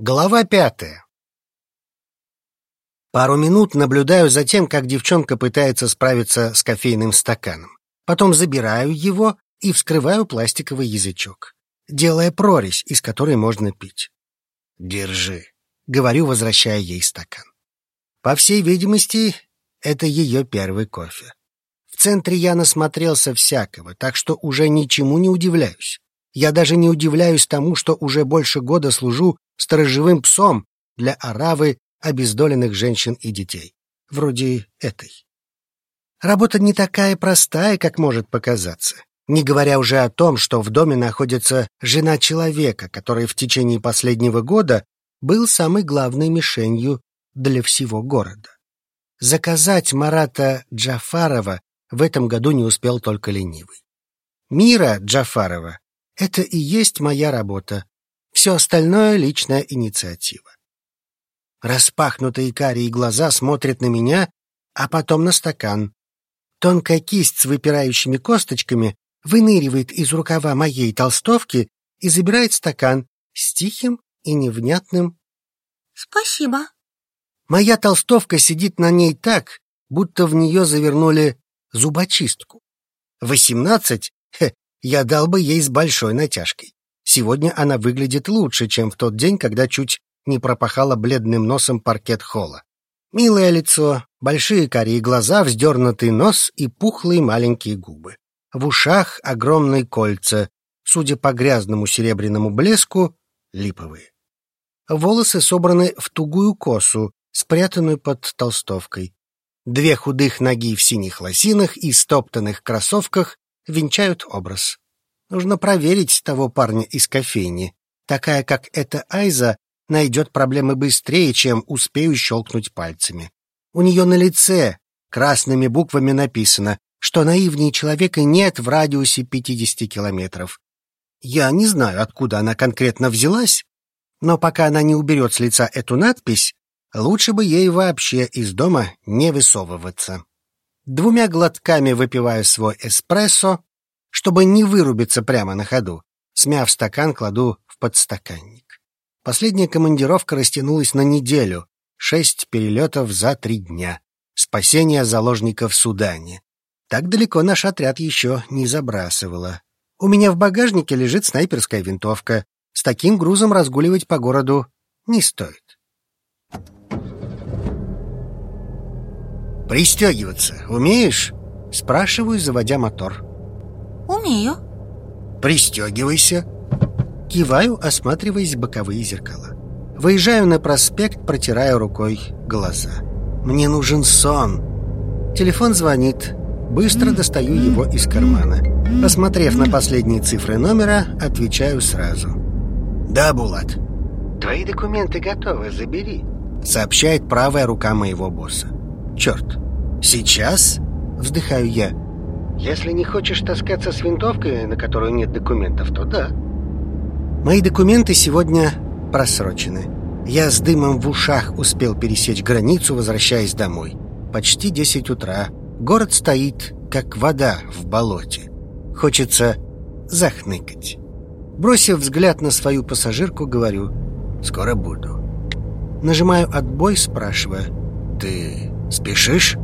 Глава пятая. Пару минут наблюдаю за тем, как девчонка пытается справиться с кофейным стаканом. Потом забираю его и вскрываю пластиковый язычок, делая прорезь, из которой можно пить. «Держи», — говорю, возвращая ей стакан. По всей видимости, это ее первый кофе. В центре я насмотрелся всякого, так что уже ничему не удивляюсь. Я даже не удивляюсь тому, что уже больше года служу сторожевым псом для оравы обездоленных женщин и детей, вроде этой. Работа не такая простая, как может показаться, не говоря уже о том, что в доме находится жена человека, который в течение последнего года был самой главной мишенью для всего города. Заказать Марата Джафарова в этом году не успел только ленивый. Мира Джафарова — это и есть моя работа, все остальное — личная инициатива. Распахнутые карие глаза смотрят на меня, а потом на стакан. Тонкая кисть с выпирающими косточками выныривает из рукава моей толстовки и забирает стакан с тихим и невнятным «Спасибо». Моя толстовка сидит на ней так, будто в нее завернули зубочистку. Восемнадцать? Я дал бы ей с большой натяжкой. Сегодня она выглядит лучше, чем в тот день, когда чуть не пропахала бледным носом паркет холла. Милое лицо, большие карие глаза, вздернутый нос и пухлые маленькие губы. В ушах огромные кольца, судя по грязному серебряному блеску, липовые. Волосы собраны в тугую косу, спрятанную под толстовкой. Две худых ноги в синих лосинах и стоптанных кроссовках венчают образ. Нужно проверить того парня из кофейни. Такая, как эта Айза, найдет проблемы быстрее, чем успею щелкнуть пальцами. У нее на лице красными буквами написано, что наивнее человека нет в радиусе 50 километров. Я не знаю, откуда она конкретно взялась, но пока она не уберет с лица эту надпись, лучше бы ей вообще из дома не высовываться. Двумя глотками выпиваю свой эспрессо, чтобы не вырубиться прямо на ходу. Смяв стакан, кладу в подстаканник. Последняя командировка растянулась на неделю, шесть перелетов за три дня. Спасение заложников в Судане. Так далеко наш отряд еще не забрасывало. У меня в багажнике лежит снайперская винтовка. С таким грузом разгуливать по городу не стоит. «Пристегиваться умеешь?» — спрашиваю, заводя мотор. Умею. Пристегивайся. Киваю, осматриваясь в боковые зеркала. Выезжаю на проспект, протирая рукой глаза. Мне нужен сон. Телефон звонит. Быстро достаю его из кармана. Посмотрев на последние цифры номера, отвечаю сразу. «Да, Булат». «Твои документы готовы, забери», — сообщает правая рука моего босса. «Черт, сейчас?» — вздыхаю я. Если не хочешь таскаться с винтовкой, на которую нет документов, то да. Мои документы сегодня просрочены. Я с дымом в ушах успел пересечь границу, возвращаясь домой. Почти десять утра. Город стоит, как вода в болоте. Хочется захныкать. Бросив взгляд на свою пассажирку, говорю «Скоро буду». Нажимаю «Отбой», спрашивая «Ты спешишь?»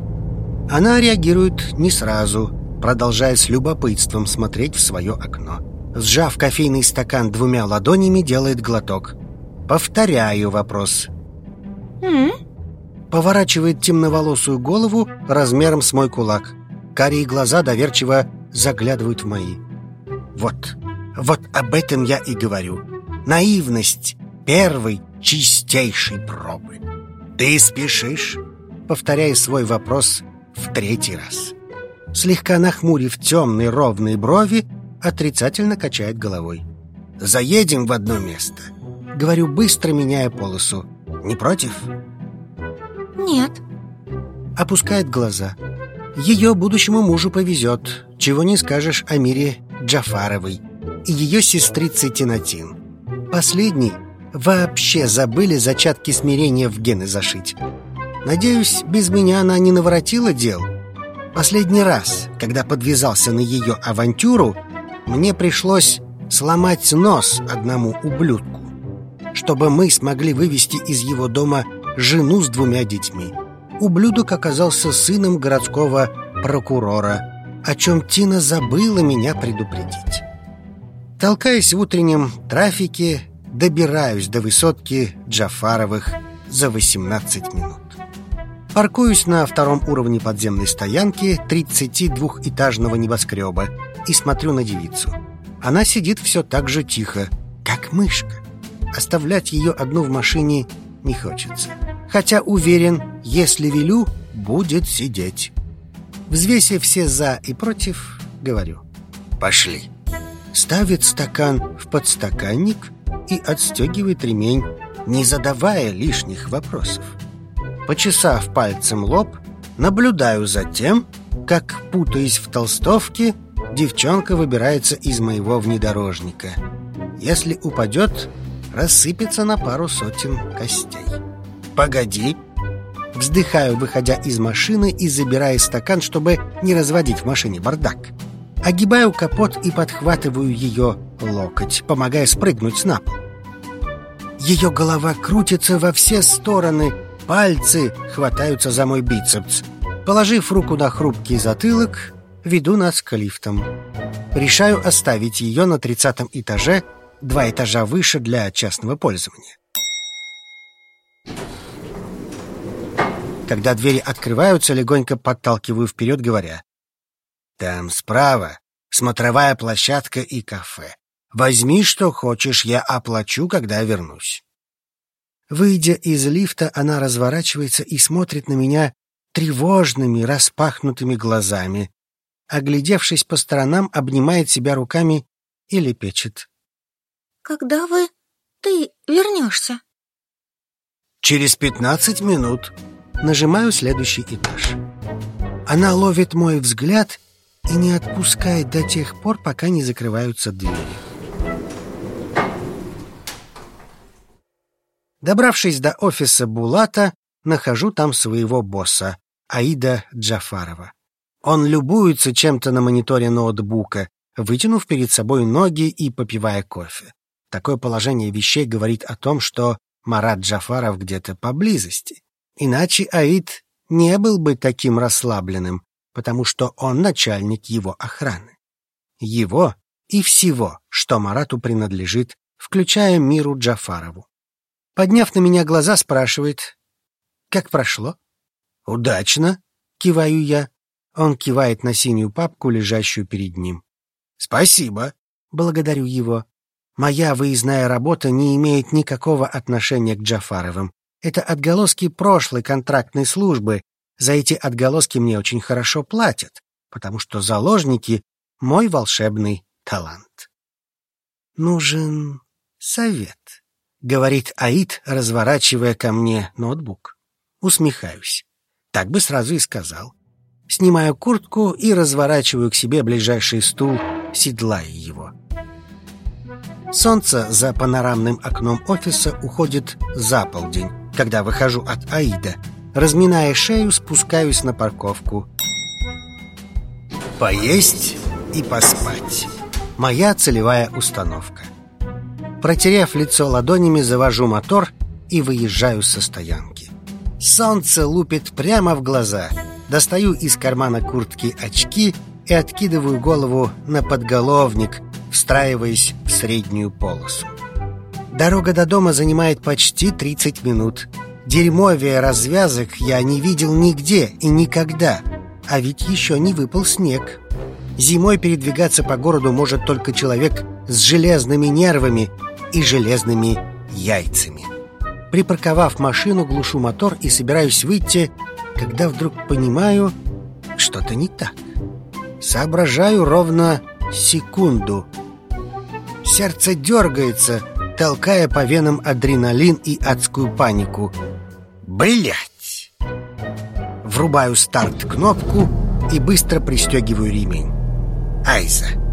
Она реагирует не сразу – продолжая с любопытством смотреть в свое окно. Сжав кофейный стакан двумя ладонями, делает глоток. Повторяю вопрос. М? Поворачивает темноволосую голову размером с мой кулак. Карие глаза доверчиво заглядывают в мои. Вот, вот об этом я и говорю. Наивность первой чистейшей пробы. Ты спешишь? Повторяя свой вопрос в третий раз слегка нахмурив темные ровные брови, отрицательно качает головой. «Заедем в одно место», — говорю, быстро меняя полосу. «Не против?» «Нет». Опускает глаза. Ее будущему мужу повезет, чего не скажешь о мире Джафаровой и ее сестрице Тинатин. Последний вообще забыли зачатки смирения в гены зашить. Надеюсь, без меня она не наворотила дел — Последний раз, когда подвязался на ее авантюру, мне пришлось сломать нос одному ублюдку. чтобы мы смогли вывести из его дома жену с двумя детьми. Ублюдок оказался сыном городского прокурора, о чем Тина забыла меня предупредить. Толкаясь в утреннем трафике, добираюсь до высотки Джафаровых за 18 минут. Паркуюсь на втором уровне подземной стоянки 32-этажного небоскреба и смотрю на девицу. Она сидит все так же тихо, как мышка. Оставлять ее одну в машине не хочется. Хотя уверен, если велю, будет сидеть. Взвесив все «за» и «против», говорю «Пошли». Ставит стакан в подстаканник и отстегивает ремень, не задавая лишних вопросов. Почесав пальцем лоб, наблюдаю за тем, как, путаясь в толстовке, девчонка выбирается из моего внедорожника. Если упадет, рассыпется на пару сотен костей. «Погоди!» Вздыхаю, выходя из машины и забирая стакан, чтобы не разводить в машине бардак. Огибаю капот и подхватываю ее локоть, помогая спрыгнуть на пол. Ее голова крутится во все стороны, пальцы хватаются за мой бицепс. Положив руку на хрупкий затылок, веду нас к лифтам. Решаю оставить ее на тридцатом этаже, два этажа выше для частного пользования. Когда двери открываются, легонько подталкиваю вперед, говоря «Там справа смотровая площадка и кафе. Возьми, что хочешь, я оплачу, когда вернусь». Выйдя из лифта, она разворачивается и смотрит на меня тревожными, распахнутыми глазами. Оглядевшись по сторонам, обнимает себя руками и лепечет. «Когда вы... ты вернешься?» «Через пятнадцать минут». Нажимаю следующий этаж. Она ловит мой взгляд и не отпускает до тех пор, пока не закрываются двери. Добравшись до офиса Булата, нахожу там своего босса, Аида Джафарова. Он любуется чем-то на мониторе ноутбука, вытянув перед собой ноги и попивая кофе. Такое положение вещей говорит о том, что Марат Джафаров где-то поблизости. Иначе Аид не был бы таким расслабленным, потому что он начальник его охраны. Его и всего, что Марату принадлежит, включая Миру Джафарову. Подняв на меня глаза, спрашивает, «Как прошло?» «Удачно», — киваю я. Он кивает на синюю папку, лежащую перед ним. «Спасибо», — благодарю его. «Моя выездная работа не имеет никакого отношения к Джафаровым. Это отголоски прошлой контрактной службы. За эти отголоски мне очень хорошо платят, потому что заложники — мой волшебный талант». «Нужен совет», говорит Аид, разворачивая ко мне ноутбук. Усмехаюсь. Так бы сразу и сказал. Снимаю куртку и разворачиваю к себе ближайший стул, седлая его. Солнце за панорамным окном офиса уходит за полдень, когда выхожу от Аида. Разминая шею, спускаюсь на парковку. Поесть и поспать. Моя целевая установка. Протерев лицо ладонями, завожу мотор и выезжаю со стоянки. Солнце лупит прямо в глаза. Достаю из кармана куртки очки и откидываю голову на подголовник, встраиваясь в среднюю полосу. Дорога до дома занимает почти 30 минут. Дерьмовия развязок я не видел нигде и никогда. А ведь еще не выпал снег. Зимой передвигаться по городу может только человек с железными нервами и железными яйцами. Припарковав машину, глушу мотор и собираюсь выйти, когда вдруг понимаю, что-то не так. Соображаю ровно секунду. Сердце дергается, толкая по венам адреналин и адскую панику. Блять! Врубаю старт-кнопку и быстро пристегиваю ремень. Айза.